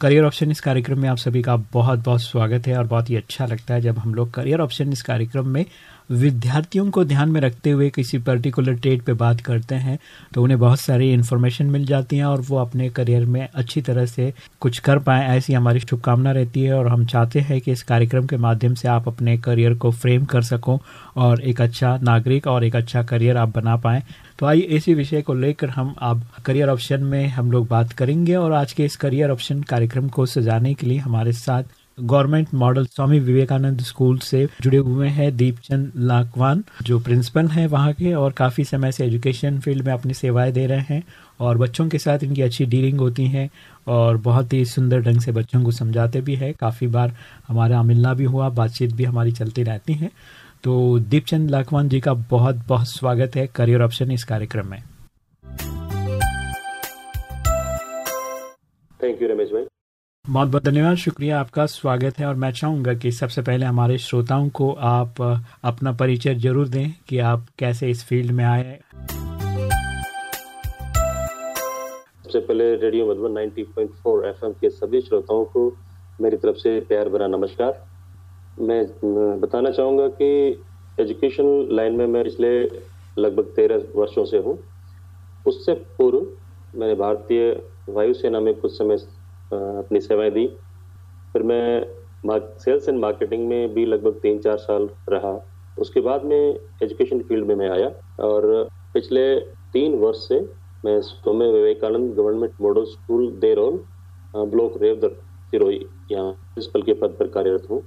Career option इस कार्यक्रम में आप सभी का बहुत बहुत स्वागत है और बहुत ही अच्छा लगता है जब हम लोग करियर ऑप्शन इस कार्यक्रम में विद्यार्थियों को ध्यान में रखते हुए किसी पर्टिकुलर ट्रेड पे बात करते हैं तो उन्हें बहुत सारी इन्फॉर्मेशन मिल जाती है और वो अपने करियर में अच्छी तरह से कुछ कर पाए, ऐसी हमारी शुभकामना रहती है। और हम चाहते हैं कि इस कार्यक्रम के माध्यम से आप अपने करियर को फ्रेम कर सको और एक अच्छा नागरिक और एक अच्छा करियर आप बना पाएँ। तो आइए इसी विषय को लेकर हम आप करियर ऑप्शन में हम लोग बात करेंगे और आज के इस करियर ऑप्शन कार्यक्रम को सजाने के लिए हमारे साथ government model Swami Vivekananda school से जुड़े हुए हैं दीपचंद लाकवान, जो प्रिंसिपल हैं वहाँ के और काफ़ी समय से एजुकेशन फ़ील्ड में अपनी सेवाएँ दे रहे हैं और बच्चों के साथ इनकी अच्छी डीलिंग होती है और बहुत ही सुंदर ढंग से बच्चों को समझाते भी है। काफ़ी बार हमारा मिलना भी हुआ, बातचीत भी हमारी चलती रहती है। तो दीपचंद लाखवान जी का बहुत बहुत स्वागत है करियर ऑप्शन इस कार्यक्रम में। थैंक यू रमेश भाई। बहुत बहुत धन्यवाद। शुक्रिया, आपका स्वागत है और मैं चाहूँगा कि सबसे पहले हमारे श्रोताओं को आप अपना परिचय ज़रूर दें कि आप कैसे इस फ़ील्ड में आए सबसे पहले रेडियो मधुबन 90.4 एफएम के सभी श्रोताओं को मेरी तरफ़ से प्यार भरा नमस्कार। मैं बताना चाहूँगा कि एजुकेशन लाइन में मैं पिछले लगभग तेरह वर्षों से हूँ। उससे पूर्व मैंने भारतीय वायुसेना में कुछ समय अपनी सेवाएँ दी। फिर मैं सेल्स एंड मार्केटिंग में भी लगभग तीन चार साल रहा। उसके बाद में एजुकेशन फ़ील्ड में मैं आया और पिछले तीन वर्ष से मैं Swami Vivekananda government model school Derol block Revdar Sirohi यहाँ प्रिंसिपल के पद पर कार्यरत हूँ।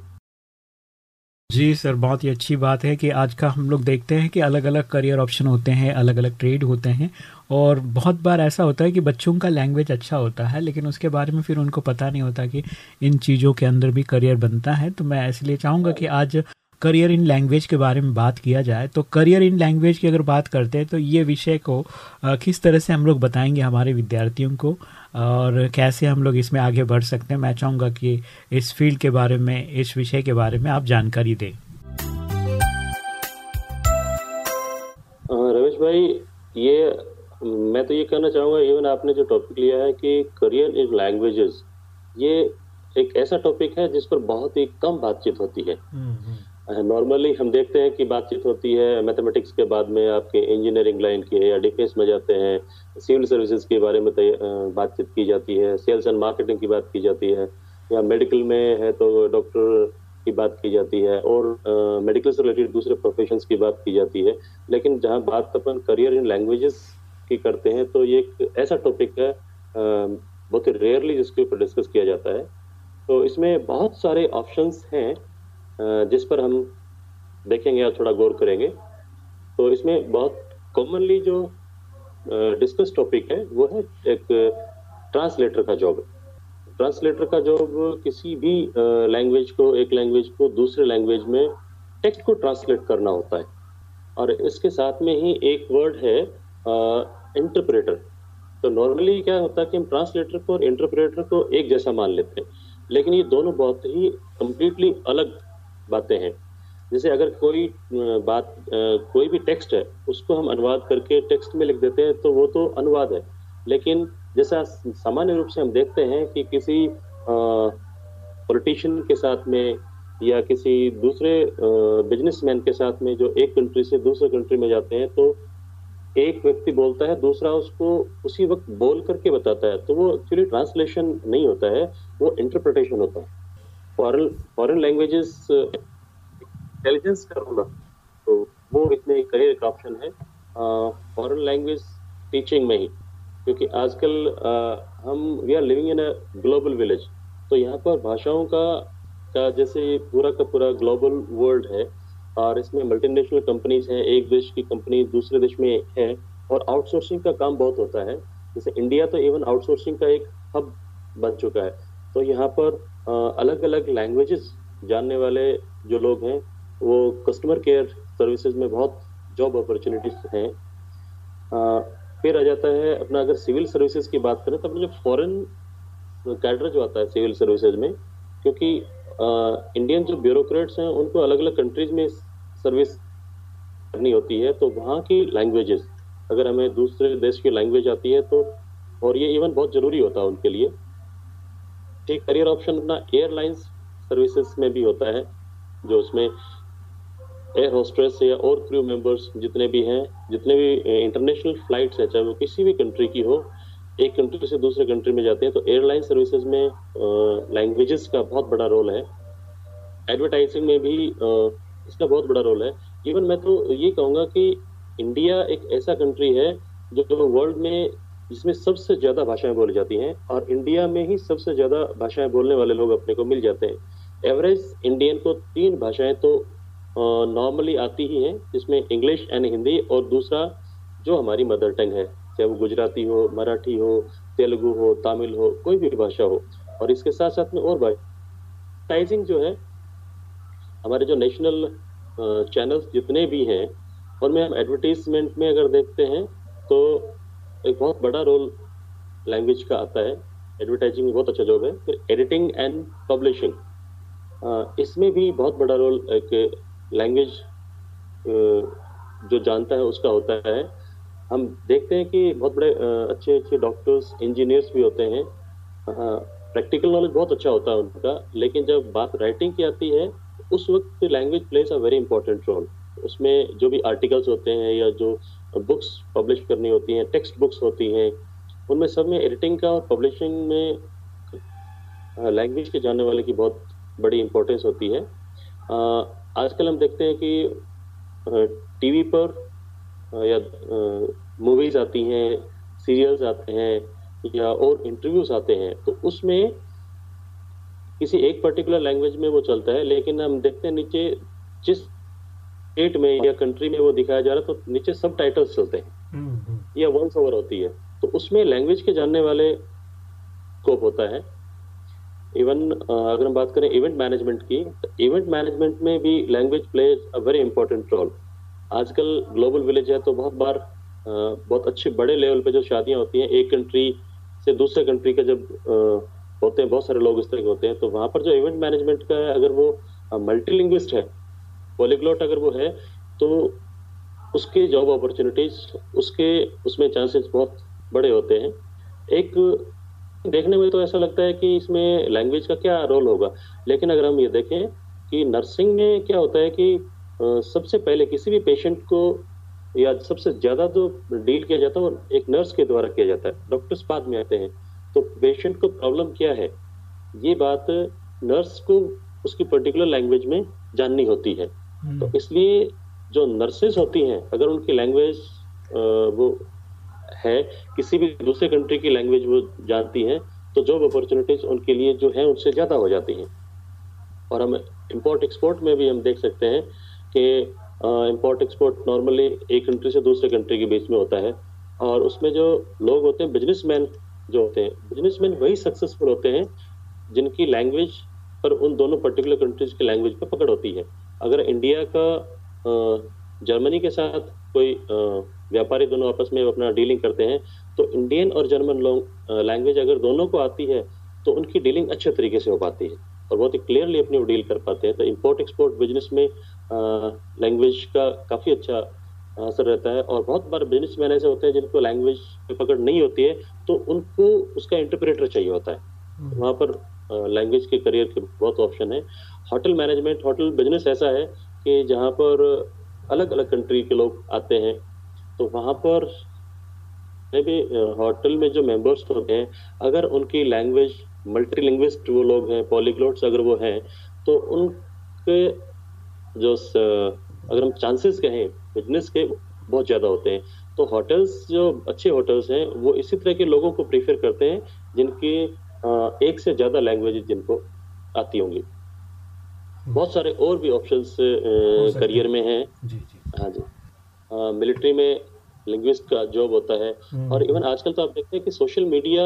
जी सर, बहुत ही अच्छी बात है कि आज का हम लोग देखते हैं कि अलग अलग करियर ऑप्शन होते हैं अलग अलग ट्रेड होते हैं और बहुत बार ऐसा होता है कि बच्चों का लैंग्वेज अच्छा होता है, लेकिन उसके बारे में फिर उनको पता नहीं होता कि इन चीज़ों के अंदर भी करियर बनता है। तो मैं इसलिए चाहूँगा कि आज करियर इन लैंग्वेज के बारे में बात किया जाए तो करियर इन लैंग्वेज की अगर बात करते हैं तो ये विषय को किस तरह से हम लोग बताएँगे हमारे विद्यार्थियों को और कैसे हम लोग इसमें आगे बढ़ सकते हैं मैं चाहूँगा कि इस फ़ील्ड के बारे में इस विषय के बारे में आप जानकारी दें रमेश भाई ये मैं तो ये कहना चाहूँगा इवन आपने जो टॉपिक लिया है कि करियर इन लैंग्वेजेस ये एक ऐसा टॉपिक है जिस पर बहुत ही कम बातचीत होती है हम्म, हम्म। नॉर्मली हम देखते हैं कि बातचीत होती है मैथमेटिक्स के बाद में आपके इंजीनियरिंग लाइन के या डिफेंस में जाते हैं सिविल सर्विसेज़ के बारे में बातचीत की जाती है सेल्स एंड मार्केटिंग की बात की जाती है, या मेडिकल में है तो डॉक्टर की बात की जाती है, और मेडिकल से रिलेटेड दूसरे प्रोफेशंस की बात की जाती है, लेकिन जहाँ बात अपन करियर इन लैंग्वेजेस की करते हैं तो ये एक ऐसा टॉपिक है बहुत ही रेयरली जिसके ऊपर डिस्कस किया जाता है। तो इसमें बहुत सारे ऑप्शंस हैं जिस पर हम देखेंगे या थोड़ा गौर करेंगे। तो इसमें बहुत कॉमनली जो डिस्कस टॉपिक है, वो है एक ट्रांसलेटर का जॉब ट्रांसलेटर का जॉब किसी भी लैंग्वेज को, एक लैंग्वेज को दूसरे लैंग्वेज में टेक्स्ट को ट्रांसलेट करना होता है। और इसके साथ में ही एक वर्ड है इंटरप्रेटर तो नॉर्मली क्या होता है कि हम ट्रांसलेटर को और इंटरप्रेटर को एक जैसा मान लेते हैं। लेकिन ये दोनों बहुत ही कंप्लीटली अलग बातें हैं। जैसे अगर कोई बात कोई भी टेक्स्ट है, उसको हम अनुवाद करके टेक्स्ट में लिख देते हैं तो वो तो अनुवाद है। लेकिन जैसा सामान्य रूप से हम देखते हैं कि किसी पॉलिटिशियन के साथ में या किसी दूसरे बिजनेसमैन के साथ में जो एक कंट्री से दूसरे कंट्री में जाते हैं तो एक व्यक्ति बोलता है, दूसरा उसको उसी वक्त बोल करके बताता है। तो वो एक्चुअली ट्रांसलेशन नहीं होता है, वो इंटरप्रिटेशन होता है। फॉरेन फॉरेन लैंग्वेजेस इंटेलिजेंस करूँगा तो वो इसमें करियर का ऑप्शन है। फॉरेन लैंग्वेज टीचिंग में ही क्योंकि आजकल uh, हम we are living in a global village तो यहाँ पर भाषाओं का का जैसे पूरा का पूरा ग्लोबल वर्ल्ड है और इसमें मल्टीनेशनल कंपनीज़ हैं एक देश की कंपनी दूसरे देश में है और आउटसोर्सिंग का काम बहुत होता है। जैसे इंडिया तो इवन आउटसोर्सिंग का एक हब बन चुका है तो यहाँ पर अलग अलग लैंग्वेजेस जानने वाले जो लोग हैं, वो कस्टमर केयर सर्विसेज़ में बहुत जॉब अपॉर्चुनिटीज़ हैं। फिर आ जाता है अपना अगर सिविल सर्विसेज़ की बात करें तो अपना जो फॉरेन कैडर जो आता है सिविल सर्विसेज़ में, क्योंकि इंडियन जो ब्यूरोक्रेट्स हैं, उनको अलग अलग कंट्रीज़ में सर्विस करनी होती है तो वहाँ की लैंग्वेजेस अगर हमें दूसरे देश की लैंग्वेज आती है तो और ये इवन बहुत ज़रूरी होता है उनके लिए एक करियर ऑप्शन अपना एयरलाइंस सर्विसेज़ में भी होता है, जो उसमें एयर होस्ट्रेस या और क्रू मेंबर्स जितने भी हैं, जितने भी इंटरनेशनल फ्लाइट्स हैं, चाहे वो किसी भी कंट्री की हो, एक कंट्री से दूसरे कंट्री में जाते हैं तो एयरलाइन सर्विसेज़ में लैंग्वेजेस का बहुत बड़ा रोल है। एडवर्टाइजिंग में भी इसका बहुत बड़ा रोल है। इवन मैं तो ये कहूँगा कि इंडिया एक ऐसा कंट्री है, जो वर्ल्ड में जिसमें सबसे ज़्यादा भाषाएँ बोली जाती हैं और इंडिया में ही सबसे ज़्यादा भाषाएँ बोलने वाले लोग अपने को मिल जाते हैं। एवरेज इंडियन को तीन भाषाएँ तो नॉर्मली आती ही हैं, जिसमें इंग्लिश एंड हिंदी और दूसरा जो हमारी मदर टंग है, चाहे वो गुजराती हो, मराठी हो, तेलुगु हो, तमिल हो, कोई भी भाषा हो। और इसके साथ साथ में और टाइजिंग जो है, हमारे जो नेशनल चैनल्स जितने भी हैं और में हम एडवर्टीजमेंट में अगर देखते हैं तो एक बहुत बड़ा रोल लैंग्वेज का आता है। एडवर्टाइजिंग बहुत अच्छा जॉब है। फिर एडिटिंग एंड पब्लिशिंग इसमें भी बहुत बड़ा रोल एक लैंग्वेज जो जानता है उसका होता है। हम देखते हैं कि बहुत बड़े अच्छे अच्छे डॉक्टर्स इंजीनियर्स भी होते हैं। प्रैक्टिकल नॉलेज बहुत अच्छा होता है उनका। लेकिन जब बात राइटिंग की आती है, उस वक्त language plays a very important role उसमें जो भी आर्टिकल्स होते हैं या जो बुक्स पब्लिश करनी होती हैं टेक्स्ट बुक्स होती हैं, उनमें सब में एडिटिंग का और पब्लिशिंग में लैंग्वेज के जानने वाले की बहुत बड़ी इम्पोर्टेंस होती है। आजकल हम देखते हैं कि टीवी पर या मूवीज़ आती हैं सीरियल्स आते हैं, या और इंटरव्यूज़ आते हैं तो उसमें किसी एक पर्टिकुलर लैंग्वेज में वो चलता है, लेकिन हम देखते हैं नीचे जिस स्टेट में या कंट्री में वो दिखाया जा रहा है तो नीचे सब टाइटल्स चलते हैं। या वंस ओवर होती है। तो उसमें लैंग्वेज के जानने वाले स्कोप होता है। इवन अगर हम बात करें इवेंट मैनेजमेंट की तो इवेंट मैनेजमेंट में भी language plays a very important role आजकल ग्लोबल विलेज है तो बहुत बार बहुत अच्छे बड़े लेवल पे जो शादियाँ होती हैं एक कंट्री से दूसरे कंट्री का जब होते हैं बहुत सारे लोग इस तरह के होते हैं तो वहाँ पर जो इवेंट मैनेजमेंट का है अगर वो मल्टीलिंग्विस्ट है पॉलीग्लोट अगर वो है तो उसके जॉब अपॉर्चुनिटीज़ उसके, उसमें चांसेस बहुत बड़े होते हैं। एक, देखने में तो ऐसा लगता है कि इसमें लैंग्वेज का क्या रोल होगा, लेकिन अगर हम ये देखें कि नर्सिंग में क्या होता है कि सबसे पहले किसी भी पेशेंट को या सबसे ज़्यादा जो डील किया जाता है, वो एक नर्स के द्वारा किया जाता है। डॉक्टर्स बाद में आते हैं। तो पेशेंट को प्रॉब्लम क्या है? ये बात नर्स को उसकी पर्टिकुलर लैंग्वेज में जाननी होती है। तो इसलिए जो नर्सेज होती हैं अगर उनकी लैंग्वेज वो है किसी भी दूसरे कंट्री की लैंग्वेज वो जानती हैं तो जॉब अपॉर्चुनिटीज़ उनके लिए जो है उनसे ज़्यादा हो जाती हैं। और हम इम्पोर्ट एक्सपोर्ट में भी हम देख सकते हैं कि इम्पोर्ट एक्सपोर्ट नॉर्मली एक कंट्री से दूसरे कंट्री के बीच में होता है। और उसमें जो लोग होते हैं बिजनेसमैन जो होते हैं बिजनेसमैन वही सक्सेसफुल होते हैं जिनकी लैंग्वेज पर उन दोनों पर्टिकुलर कंट्रीज़ की लैंग्वेज पर पकड़ होती है। अगर इंडिया का जर्मनी के साथ कोई व्यापारी दोनों आपस में अपना डीलिंग करते हैं तो इंडियन और जर्मन लोग लैंग्वेज अगर दोनों को आती है तो उनकी डीलिंग अच्छे तरीके से हो पाती है और बहुत ही क्लियरली अपनी डील कर पाते हैं तो इम्पोर्ट एक्सपोर्ट बिज़नेस में लैंग्वेज का काफ़ी अच्छा असर रहता है और बहुत बार बिज़नेस मैन ऐसे होते हैं जिनको लैंग्वेज पकड़ नहीं होती है तो उनको उसका इंटरप्रेटर चाहिए होता है हम्म। वहाँ पर लैंग्वेज के करियर के बहुत ऑप्शन है। होटल मैनेजमेंट होटल बिज़नेस ऐसा है कि जहाँ पर अलग अलग कंट्री के लोग आते हैं। तो वहाँ पर भी होटल में जो मेंबर्स होते हैं, अगर उनकी लैंग्वेज मल्टी लिंग्विस्ट वो लोग हैं पॉलीग्लोट्स अगर वो हैं तो उनके जो अगर हम चांसेस कहें बिज़नेस के बहुत ज़्यादा होते हैं। तो होटल्स जो अच्छे होटल्स हैं, वो इसी तरह के लोगों को प्रीफर करते हैं, जिनकी एक से ज़्यादा लैंग्वेज जिनको आती होंगी। बहुत सारे और भी ऑप्शंस करियर में हैं। हाँ जी। मिलिट्री में लिंग्विस्ट का जॉब होता है। हम्म। और इवन आजकल तो आप देखते हैं कि social media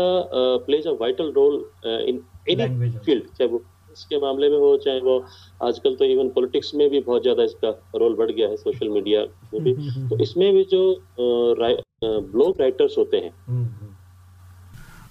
plays a vital role in any field चाहे वो इसके मामले में हो चाहे वो आजकल तो इवन पॉलिटिक्स में भी बहुत ज़्यादा इसका रोल बढ़ गया है सोशल मीडिया में भी। तो इसमें भी जो ब्लॉग राइटर्स होते हैं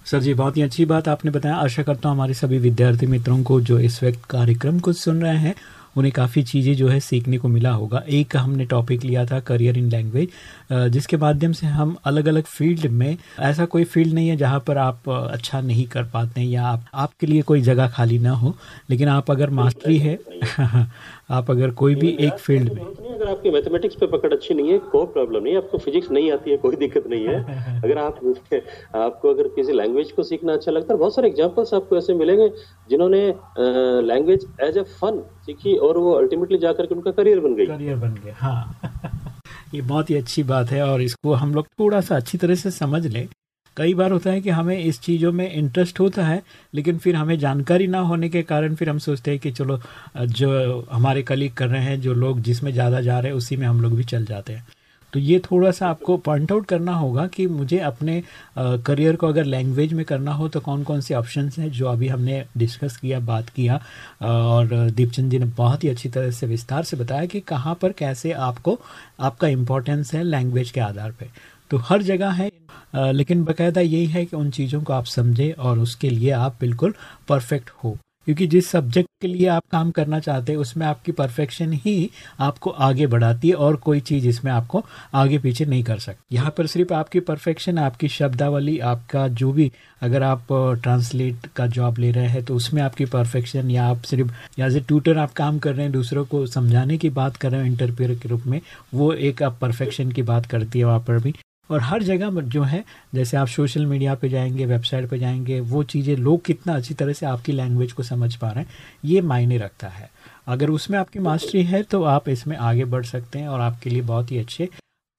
सर जी, बहुत ही अच्छी बात आपने बताया। आशा करता हूँ हमारे सभी विद्यार्थी मित्रों को जो इस वक्त कार्यक्रम को सुन रहे हैं, उन्हें काफ़ी चीज़ें जो है सीखने को मिला होगा। एक हमने टॉपिक लिया था करियर इन लैंग्वेज जिसके माध्यम से हम अलग अलग फ़ील्ड में ऐसा कोई फ़ील्ड नहीं है जहाँ पर आप अच्छा नहीं कर पाते हैं या आप आपके लिए कोई जगह खाली ना हो। लेकिन आप अगर मास्टरी है आप अगर कोई भी एक फ़ील्ड में। अगर आपकी मैथमेटिक्स पे पकड़ अच्छी नहीं है कोई प्रॉब्लम नहीं आपको फिजिक्स नहीं आती है कोई दिक्कत नहीं है। अगर आप आपको अगर किसी लैंग्वेज को सीखना अच्छा लगता है बहुत सारे एग्जांपल्स आपको ऐसे मिलेंगे जिन्होंने लैंग्वेज एज ए फन सीखी और वो अल्टीमेटली जाकर के उनका करियर बन गई। करियर बन गया हाँ। ये बहुत ही अच्छी बात है और इसको हम लोग थोड़ा सा अच्छी तरह से समझ लें। कई बार होता है कि हमें इस चीज़ों में इंटरेस्ट होता है, लेकिन फिर हमें जानकारी ना होने के कारण फिर हम सोचते हैं कि चलो, जो हमारे कलीग कर रहे हैं, जो लोग जिसमें ज़्यादा जा रहे हैं, उसी में हम लोग भी चल जाते हैं। तो ये थोड़ा सा आपको पॉइंट आउट करना होगा कि मुझे अपने करियर को अगर लैंग्वेज में करना हो तो कौन कौन से ऑप्शन हैं जो अभी हमने डिस्कस किया, बात किया और दीपचंद जी ने बहुत ही अच्छी तरह से विस्तार से बताया कि कहाँ पर कैसे आपको, आपका इम्पोर्टेंस है लैंग्वेज के आधार पर तो हर जगह है लेकिन बकायदा यही है कि उन चीज़ों को आप समझें और उसके लिए आप बिल्कुल परफेक्ट हो। क्योंकि जिस सब्जेक्ट के लिए आप काम करना चाहते हैं, उसमें आपकी परफेक्शन ही आपको आगे बढ़ाती है और कोई चीज़ इसमें आपको आगे पीछे नहीं कर सकती। यहाँ पर सिर्फ़ आपकी परफेक्शन आपकी शब्दावली, आपका जो भी अगर आप ट्रांसलेट का जॉब ले रहे हैं तो उसमें आपकी परफेक्शन या आप सिर्फ़ एज ए ट्यूटर आप काम कर रहे हैं, दूसरों को समझाने की बात कर रहे हैं इंटरप्रियर के रूप में, वो एक आप परफेक्शन की बात करती है वहाँ पर भी। और हर जगह जो है, जैसे आप सोशल मीडिया पे जाएँगे वेबसाइट पे जाएँगे, वो चीज़ें, लोग कितना अच्छी तरह से आपकी लैंग्वेज को समझ पा रहे हैं, ये मायने रखता है। अगर उसमें आपकी मास्टरी है तो आप इसमें आगे बढ़ सकते हैं और आपके लिए बहुत ही अच्छे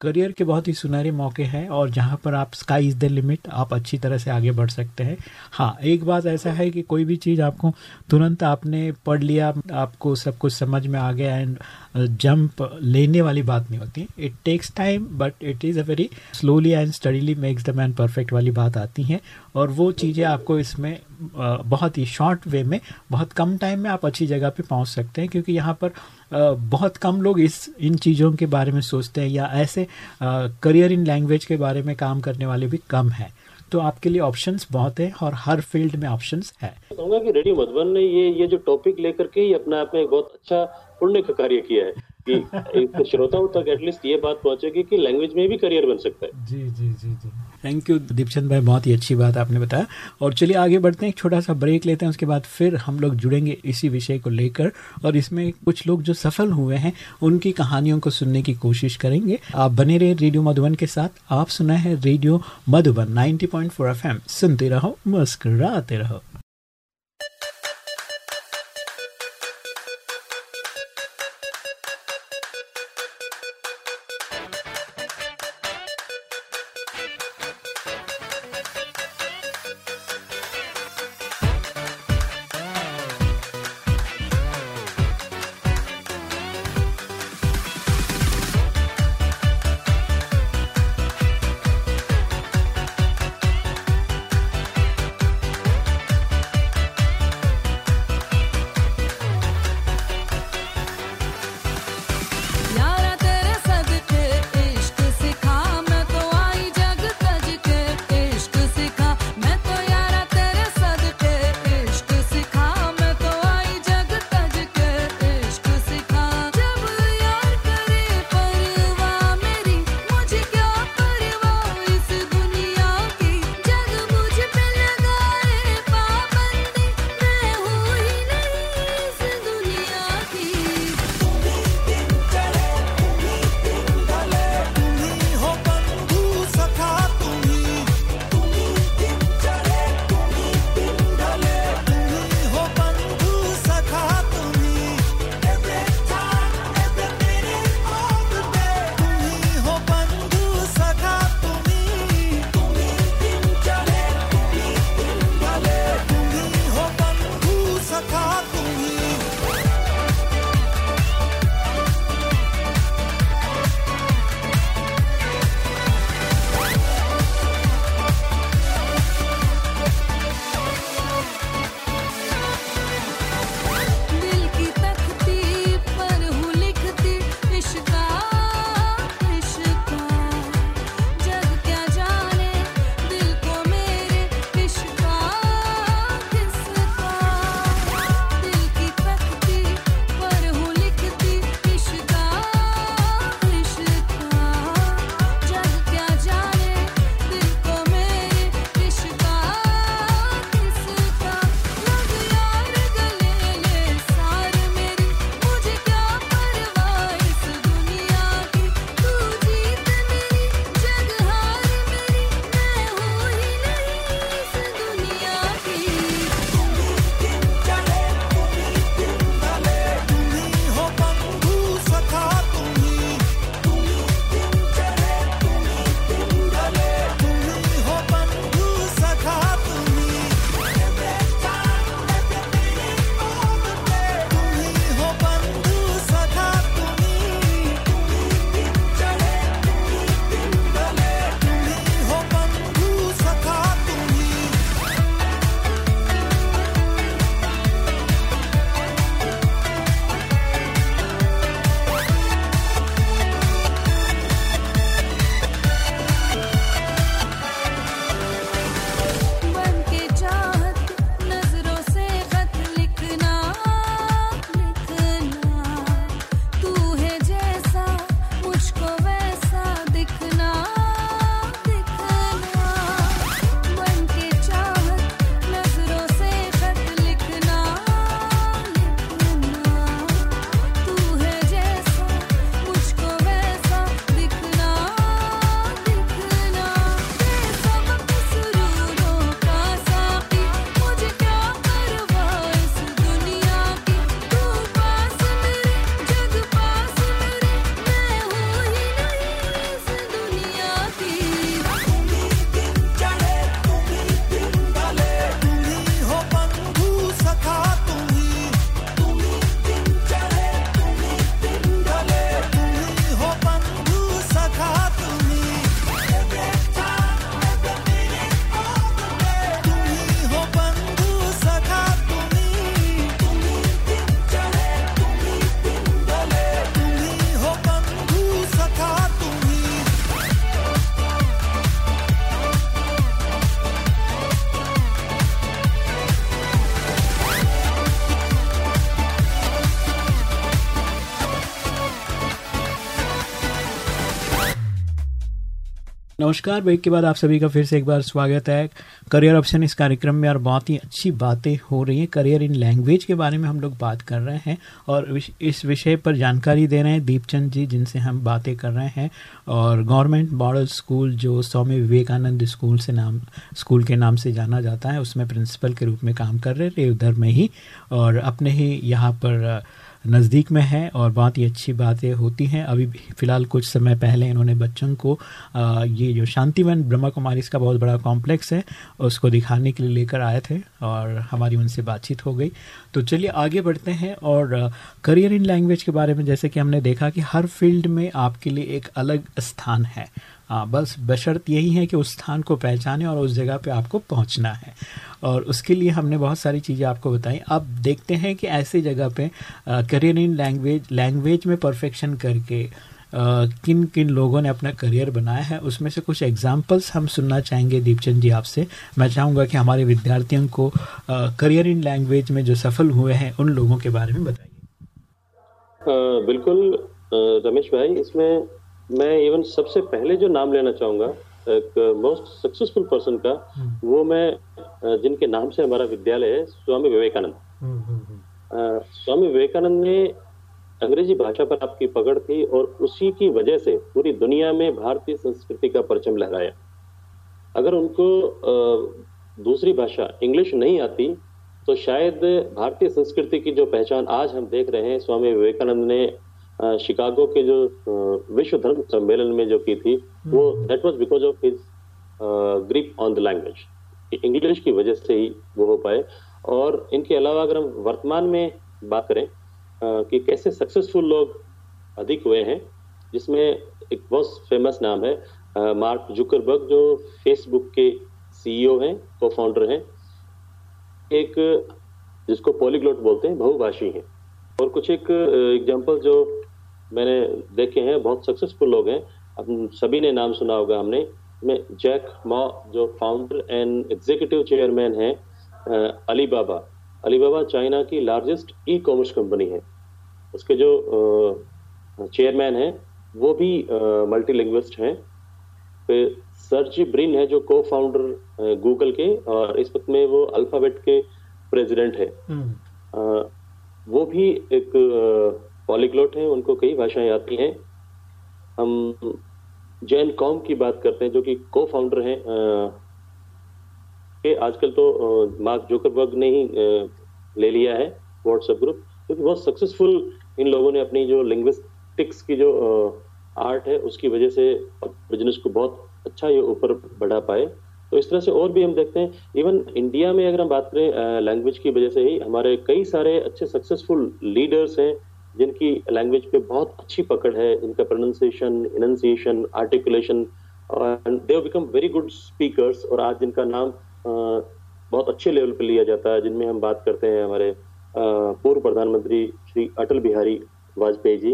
करियर के बहुत ही सुनहरे मौके हैं और जहाँ पर आप स्काई इज़ द लिमिट आप अच्छी तरह से आगे बढ़ सकते हैं। हाँ एक बात ऐसा है कि कोई भी चीज़ आपको तुरंत आपने पढ़ लिया, आपको सब कुछ समझ में आ गया एंड जंप लेने वाली बात नहीं होती। It takes time but it is a very slowly and steadily makes the man perfect वाली बात आती हैं। और वो चीज़ें आपको इसमें बहुत ही शॉर्ट वे में, बहुत कम टाइम में आप अच्छी जगह पे पहुँच सकते हैं, क्योंकि यहाँ पर बहुत कम लोग इस, इन चीज़ों के बारे में सोचते हैं या ऐसे करियर इन लैंग्वेज के बारे में काम करने वाले भी कम हैं। तो आपके लिए ऑप्शंस बहुत हैं और हर फ़ील्ड में ऑप्शंस है। कहूँगा कि रेडियो मधुबन ने ये ये जो टॉपिक लेकर के ही अपने आप में बहुत अच्छा पुण्य का कार्य किया है कि श्रोताओं तक एटलीस्ट ये बात पहुंचेगी कि लैंग्वेज में भी करियर बन सकता है। जी जी जी जी। थैंक यू दीपचंद भाई बहुत ही अच्छी बात आपने बताया। और चलिए आगे बढ़ते हैं एक छोटा सा ब्रेक लेते हैं उसके बाद फिर हम लोग जुड़ेंगे इसी विषय को लेकर। और इसमें कुछ लोग जो सफल हुए हैं उनकी कहानियों को सुनने की कोशिश करेंगे। आप बने रहे रेडियो मधुबन के साथ। आप सुना है रेडियो मधुबन 90.4 एफएम सुनते रहो मुस्कुराते रहो। नमस्कार, ब्रेक के बाद आप सभी का फिर से एक बार स्वागत है। करियर ऑप्शन इस कार्यक्रम में और बहुत ही अच्छी बातें हो रही हैं। करियर इन लैंग्वेज के बारे में हम लोग बात कर रहे हैं और इस विषय पर जानकारी दे रहे हैं दीपचंद जी, जिनसे हम बातें कर रहे हैं और गवर्नमेंट मॉडल स्कूल जो स्वामी विवेकानंद स्कूल से नाम स्कूल के नाम से जाना जाता है, उसमें प्रिंसिपल के रूप में काम कर रहे थे उधर में ही और अपने ही यहाँ पर नज़दीक में है और बहुत ही अच्छी बातें होती हैं। अभी फ़िलहाल कुछ समय पहले इन्होंने बच्चों को आ, ये जो शांतिवन ब्रह्मा कुमारी इसका बहुत बड़ा कॉम्प्लेक्स है उसको दिखाने के लिए लेकर आए थे और हमारी उनसे बातचीत हो गई। तो चलिए आगे बढ़ते हैं और करियर इन लैंग्वेज के बारे में जैसे कि हमने देखा कि हर फ़ील्ड में आपके लिए एक अलग स्थान है। हाँ बस बशर्त यही है कि उस स्थान को पहचाने और उस जगह पे आपको पहुँचना है। और उसके लिए हमने बहुत सारी चीज़ें आपको बताई। अब देखते हैं कि ऐसे जगह पे करियर इन लैंग्वेज लैंग्वेज में परफेक्शन करके आ, किन किन लोगों ने अपना करियर बनाया है उसमें से कुछ एग्जाम्पल्स हम सुनना चाहेंगे। दीपचंद जी आपसे मैं चाहूँगा कि हमारे विद्यार्थियों को करियर इन लैंग्वेज में जो सफल हुए हैं उन लोगों के बारे में बताइए। बिल्कुल रमेश भाई इसमें मैं इवन सबसे पहले जो नाम लेना चाहूँगा एक मोस्ट सक्सेसफुल पर्सन का हम्म। वो मैं जिनके नाम से हमारा विद्यालय है स्वामी विवेकानंद। हम्म, हम्म, स्वामी विवेकानंद ने अंग्रेज़ी भाषा पर आपकी पकड़ थी और उसी की वजह से पूरी दुनिया में भारतीय संस्कृति का परचम लहराया। अगर उनको दूसरी भाषा इंग्लिश नहीं आती तो शायद भारतीय संस्कृति की जो पहचान आज हम देख रहे हैं स्वामी विवेकानंद ने शिकागो के जो विश्व धर्म सम्मेलन में जो की थी वो that was because of his grip on the language English की वजह से ही वो हो पाए। और इनके अलावा अगर हम वर्तमान में बात करें कि कैसे सक्सेसफुल लोग अधिक हुए हैं जिसमें एक बहुत फ़ेमस नाम है मार्क जुकरबर्ग जो फेसबुक के सीईओ हैं को फाउंडर हैं। एक जिसको पॉलीग्लोट बोलते हैं बहुभाषी हैं। और कुछ एक एग्जांपल जो मैंने देखे हैं बहुत सक्सेसफुल लोग हैं। अब सभी ने नाम सुना होगा हमने। में जैक मॉ जो फाउंडर एंड एग्जीक्यूटिव चेयरमैन है अलीबाबा अलीबाबा चाइना की लार्जेस्ट ई कॉमर्स कंपनी है। उसके जो चेयरमैन है वो भी मल्टी लिंग्विस्ट हैं। फिर सर्जी ब्रिन है जो को फाउंडर गूगल के और इस वक्त में वो अल्फ़ाबेट के प्रेसिडेंट है। हम्म। वो भी एक पॉलीग्लोट है, उनको कई भाषाएँ आती हैं। हम जैन कॉम की बात करते हैं, जो कि को फाउंडर हैं के आजकल तो मार्क जोकरबर्ग ने ही ले लिया है व्हाट्सएप ग्रुप क्योंकि बहुत सक्सेसफुल इन लोगों ने अपनी जो लिंग्विस्टिक्स की जो आर्ट है, उसकी वजह से बिज़नेस को बहुत अच्छा ये ऊपर बढ़ा पाए। तो इस तरह से और भी हम देखते हैं। इवन इंडिया में अगर हम बात करें लैंग्वेज की वजह से ही हमारे कई सारे अच्छे सक्सेसफुल लीडर्स हैं जिनकी लैंग्वेज पे बहुत अच्छी पकड़ है, इनका pronunciation enunciation articulation they become very good speakers और आज जिनका नाम बहुत अच्छे लेवल पे लिया जाता है, जिनमें हम बात करते हैं हमारे पूर्व प्रधानमंत्री श्री अटल बिहारी वाजपेयी जी।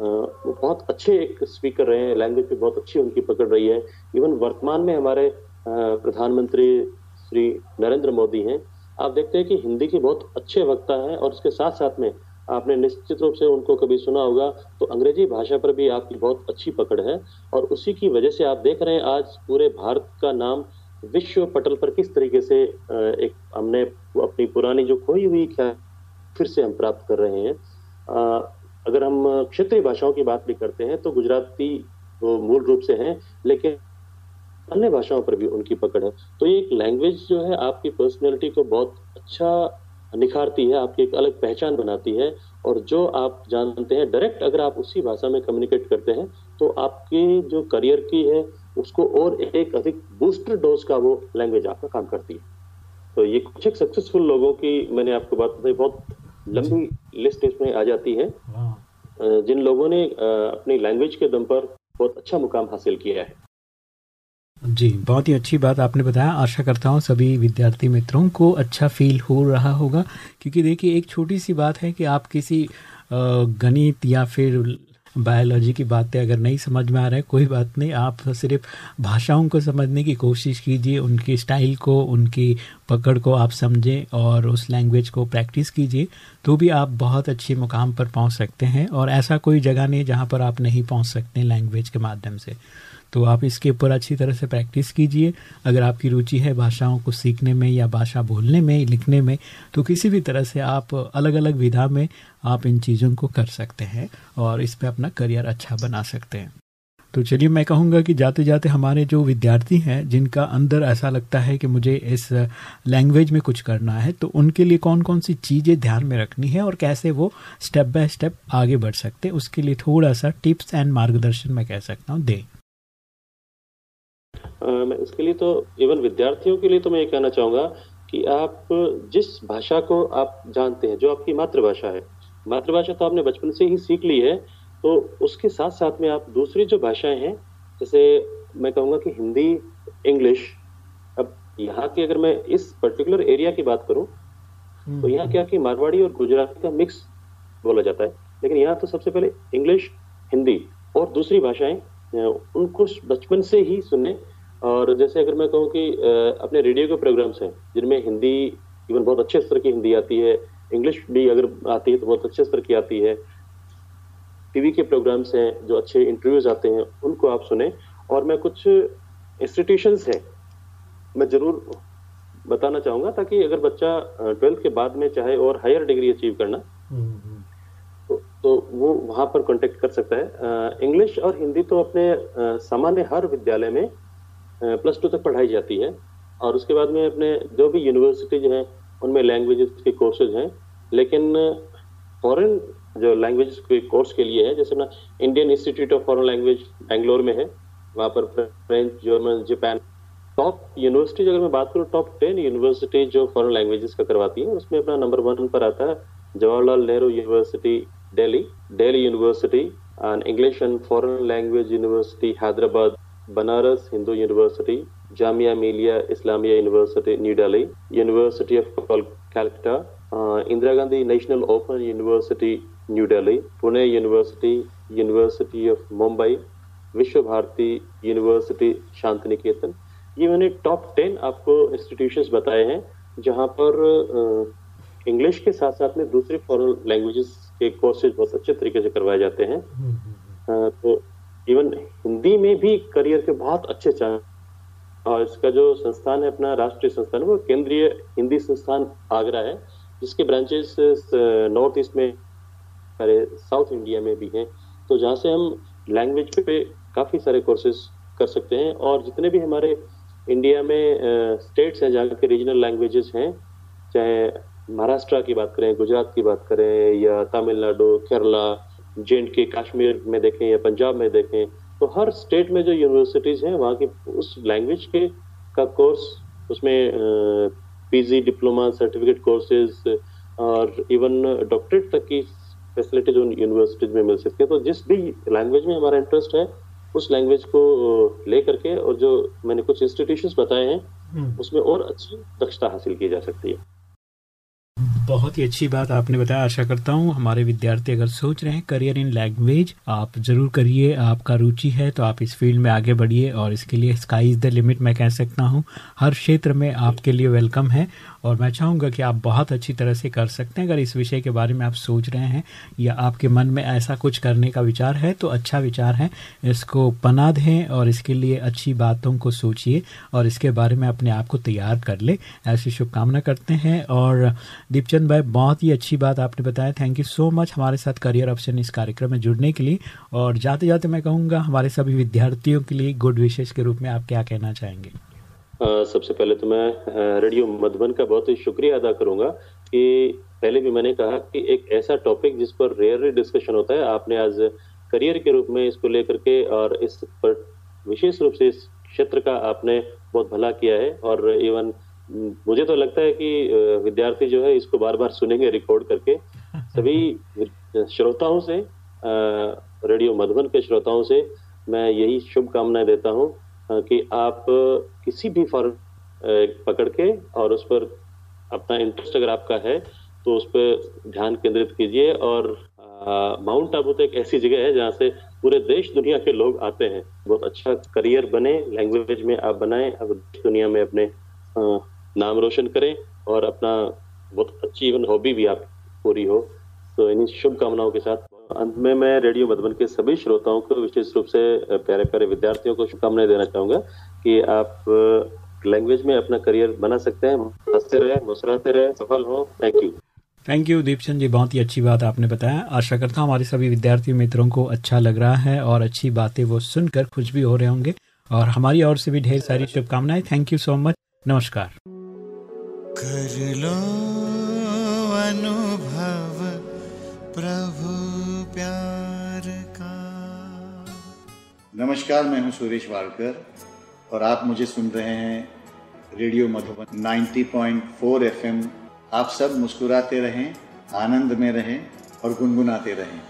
वो बहुत अच्छे एक स्पीकर रहे हैं लैंग्वेज पे बहुत अच्छी उनकी पकड़ रही है। इवन वर्तमान में हमारे प्रधानमंत्री श्री नरेंद्र मोदी हैं। आप देखते हैं कि हिंदी के बहुत अच्छे वक्ता हैं और उसके साथ साथ में आपने निश्चित रूप से उनको कभी सुना होगा तो अंग्रेज़ी भाषा पर भी आपकी बहुत अच्छी पकड़ है। और उसी की वजह से आप देख रहे हैं आज पूरे भारत का नाम विश्व पटल पर किस तरीके से एक हमने अपनी पुरानी जो खोई हुई क्या फिर से हम प्राप्त कर रहे हैं। अगर हम क्षेत्रीय भाषाओं की बात भी करते हैं तो गुजराती मूल रूप से हैं, लेकिन अन्य भाषाओं पर भी उनकी पकड़ है। तो ये एक लैंग्वेज जो है, आपकी पर्सनैलिटी को बहुत अच्छा निखारती है आपकी एक अलग पहचान बनाती है और जो आप जानते हैं डायरेक्ट अगर आप उसी भाषा में कम्युनिकेट करते हैं तो आपकी जो करियर की है उसको और एक अधिक बूस्टर डोज का वो लैंग्वेज आपका काम करती है। तो ये कुछ एक सक्सेसफुल लोगों की मैंने आपको बात बताई बहुत लंबी लिस्ट इसमें आ जाती है। जिन लोगों ने अपनी लैंग्वेज के दम पर बहुत अच्छा मुकाम हासिल किया है। जी, बहुत ही अच्छी बात आपने बताया। आशा करता हूँ सभी विद्यार्थी मित्रों को अच्छा फील हो रहा होगा। क्योंकि देखिए, एक छोटी सी बात है कि आप किसी गणित या फिर बायोलॉजी की बातें अगर नहीं समझ में आ रहा है, कोई बात नहीं। आप सिर्फ़ भाषाओं को समझने की कोशिश कीजिए, उनकी स्टाइल को, उनकी पकड़ को आप समझें और उस लैंग्वेज को प्रैक्टिस कीजिए तो भी आप बहुत अच्छे मुकाम पर पहुँच सकते हैं। और ऐसा कोई जगह नहीं जहाँ पर आप नहीं पहुँच सकते लैंग्वेज के माध्यम से। तो आप इसके ऊपर अच्छी तरह से प्रैक्टिस कीजिए। अगर आपकी रुचि है भाषाओं को सीखने में या भाषा बोलने में, लिखने में तो किसी भी तरह से आप अलग अलग विधा में आप इन चीज़ों को कर सकते हैं और इस पर अपना करियर अच्छा बना सकते हैं। तो चलिए मैं कहूँगा कि जाते जाते हमारे जो विद्यार्थी हैं, जिनका अंदर ऐसा लगता है कि मुझे इस लैंग्वेज में कुछ करना है तो उनके लिए कौन कौन सी चीज़ें ध्यान में रखनी है और कैसे वो स्टेप बाय स्टेप आगे बढ़ सकते हैं, उसके लिए थोड़ा सा टिप्स एंड मार्गदर्शन मैं कह सकता हूँ। दें। मैं इसके लिए तो इवन विद्यार्थियों के लिए तो मैं ये कहना चाहूँगा कि आप जिस भाषा को आप जानते हैं, जो आपकी मातृभाषा है, मातृभाषा तो आपने बचपन से ही सीख ली है तो उसके साथ साथ में आप दूसरी जो भाषाएँ हैं, जैसे मैं कहूँगा कि हिंदी, इंग्लिश, अब यहाँ की अगर मैं इस पर्टिकुलर एरिया की बात करूँ तो यहाँ क्या कि मारवाड़ी और गुजराती का मिक्स बोला जाता है, लेकिन यहाँ तो सबसे पहले इंग्लिश, हिंदी और दूसरी भाषाएँ, उनको बचपन से ही सुनने और जैसे अगर मैं कहूँ कि अपने रेडियो के प्रोग्राम्स हैं जिनमें हिंदी इवन बहुत अच्छे स्तर की हिंदी आती है इंग्लिश भी अगर आती है तो बहुत अच्छे स्तर की आती है। टीवी के प्रोग्राम्स हैं जो अच्छे इंटरव्यूज़ आते हैं उनको आप सुने। और मैं कुछ इंस्टीट्यूशंस हैं मैं ज़रूर बताना चाहूँगा ताकि अगर बच्चा ट्वेल्थ के बाद में चाहे और हायर डिग्री अचीव करना तो, तो वो वहाँ पर कांटेक्ट कर सकता है। इंग्लिश और हिंदी तो अपने सामान्य हर विद्यालय में प्लस टू तक पढ़ाई जाती है। और उसके बाद में अपने जो भी यूनिवर्सिटीज हैं, उनमें लैंग्वेजेस के कोर्सेज हैं। लेकिन फॉरेन जो लैंग्वेज के कोर्स के लिए है, जैसे ना Indian Institute of Foreign Language Bangalore में है। वहाँ पर French German Japan top universities अगर मैं बात करूँ टॉप टेन यूनिवर्सिटी जो फॉरेन लैंग्वेजेस का करवाती है, उसमें अपना नंबर वन पर आता है Jawaharlal Nehru University Delhi Delhi University and English and Foreign Language University Hyderabad Banaras Hindu University Jamia Millia Islamia University New Delhi University of Calcutta Indira Gandhi National Open University New Delhi Pune University University of Mumbai Vishwa Bharati University Shanti Niketan ये मैंने top ten आपको institutions बताए हैं जहाँ पर English के साथ साथ में दूसरी फॉरेन लैंग्वेजेस के कोर्सेज बहुत अच्छे तरीके से करवाए जाते हैं तो इवन हिंदी में भी करियर के बहुत अच्छे चांस और इसका जो संस्थान है, अपना राष्ट्रीय संस्थान वो केंद्रीय हिंदी संस्थान आगरा है, जिसके ब्रांचेस नॉर्थ ईस्ट में सारे साउथ इंडिया में भी हैं। तो जहाँ से हम लैंग्वेज पे काफ़ी सारे कोर्सेज कर सकते हैं, और जितने भी हमारे इंडिया में स्टेट्स हैं, जहाँ के रीजनल लैंग्वेजेस हैं, चाहे महाराष्ट्र की बात करें, गुजरात की बात करें, या तमिलनाडु, केरला जे के कश्मीर में देखें या पंजाब में देखें तो हर स्टेट में जो यूनिवर्सिटीज हैं वहाँ की उस लैंग्वेज के का कोर्स उसमें पीजी डिप्लोमा सर्टिफिकेट कोर्सेज और इवन डॉक्टरेट तक की फैसिलिटीज़ उन यूनिवर्सिटीज में मिल सकती है तो जिस भी लैंग्वेज में हमारा इंटरेस्ट है उस लैंग्वेज को ले करके और जो मैंने कुछ इंस्टीट्यूशंस बताए हैं हम्म। उसमें और अच्छी दक्षता हासिल की जा सकती है बहुत ही अच्छी बात आपने बताया। आशा करता हूँ हमारे विद्यार्थी अगर सोच रहे हैं करियर इन लैंग्वेज आप ज़रूर करिए, आपका रुचि है तो आप इस फ़ील्ड में आगे बढ़िए और इसके लिए स्काई इज़ द लिमिट मैं कह सकता हूँ। हर क्षेत्र में आपके लिए वेलकम है और मैं चाहूँगा कि आप बहुत अच्छी तरह से कर सकते हैं। अगर इस विषय के बारे में आप सोच रहे हैं या आपके मन में ऐसा कुछ करने का विचार है तो अच्छा विचार है। इसको पना दें और इसके लिए अच्छी बातों को सोचिए और इसके बारे में अपने आप को तैयार कर ले। ऐसी शुभकामना करते हैं और दीपचंद भाई, बहुत ही अच्छी बात आपने बताया। थैंक यू सो मच हमारे साथ करियर ऑप्शन इस कार्यक्रम में जुड़ने के लिए। और जाते जाते मैं कहूँगा, हमारे सभी विद्यार्थियों के लिए गुड विशेष के रूप में आप क्या कहना चाहेंगे? सबसे पहले तो मैं रेडियो मधुबन का बहुत ही शुक्रिया अदा करूँगा कि पहले भी मैंने कहा कि एक ऐसा टॉपिक जिस पर रेयरली डिस्कशन होता है आपने आज करियर के रूप में इसको लेकर के और इस पर विशेष रूप से इस क्षेत्र का आपने बहुत भला किया है और इवन मुझे तो लगता है कि विद्यार्थी जो है इसको बार बार सुनेंगे रिकॉर्ड करके। सभी श्रोताओं से रेडियो मधुबन के श्रोताओं से मैं यही शुभकामनाएँ देता हूँ। कि आप किसी भी फॉर्म पकड़ के और उस पर अपना इंटरेस्ट अगर आपका है तो उस पर ध्यान केंद्रित कीजिए और माउंट आबू तो एक ऐसी जगह है जहाँ से पूरे देश दुनिया के लोग आते हैं। बहुत अच्छा करियर बने लैंग्वेज में आप बनाए अब दुनिया में अपने आ, नाम रोशन करें और अपना बहुत अच्छी इवन हॉबी भी आप पूरी हो। तो इन्हीं शुभकामनाओं के साथ अंत में मैं रेडियो मधुबन के सभी श्रोताओं को विशेष रूप से प्यारे प्यारे विद्यार्थियों को शुभकामनाएँ देना चाहूँगा कि आप लैंग्वेज में अपना करियर बना सकते हैं हँसते रहे मुस्कुराते रहे सफल हो। Thank you thank you Deepchand ji बहुत ही अच्छी बात आपने बताया। आशा करता हूँ हमारे सभी विद्यार्थी मित्रों को अच्छा लग रहा है और अच्छी बातें वो सुनकर खुश भी हो रहे होंगे। और हमारी ओर से भी ढेर सारी शुभकामनाएँ। थैंक यू सो मच नमस्कार। कर लो अनुभव प्रभु नमस्कार, मैं हूँ सुरेश वाड़कर और आप मुझे सुन रहे हैं रेडियो मधुबन 90.4 एफएम। आप सब मुस्कुराते रहें, आनंद में रहें और गुनगुनाते रहें।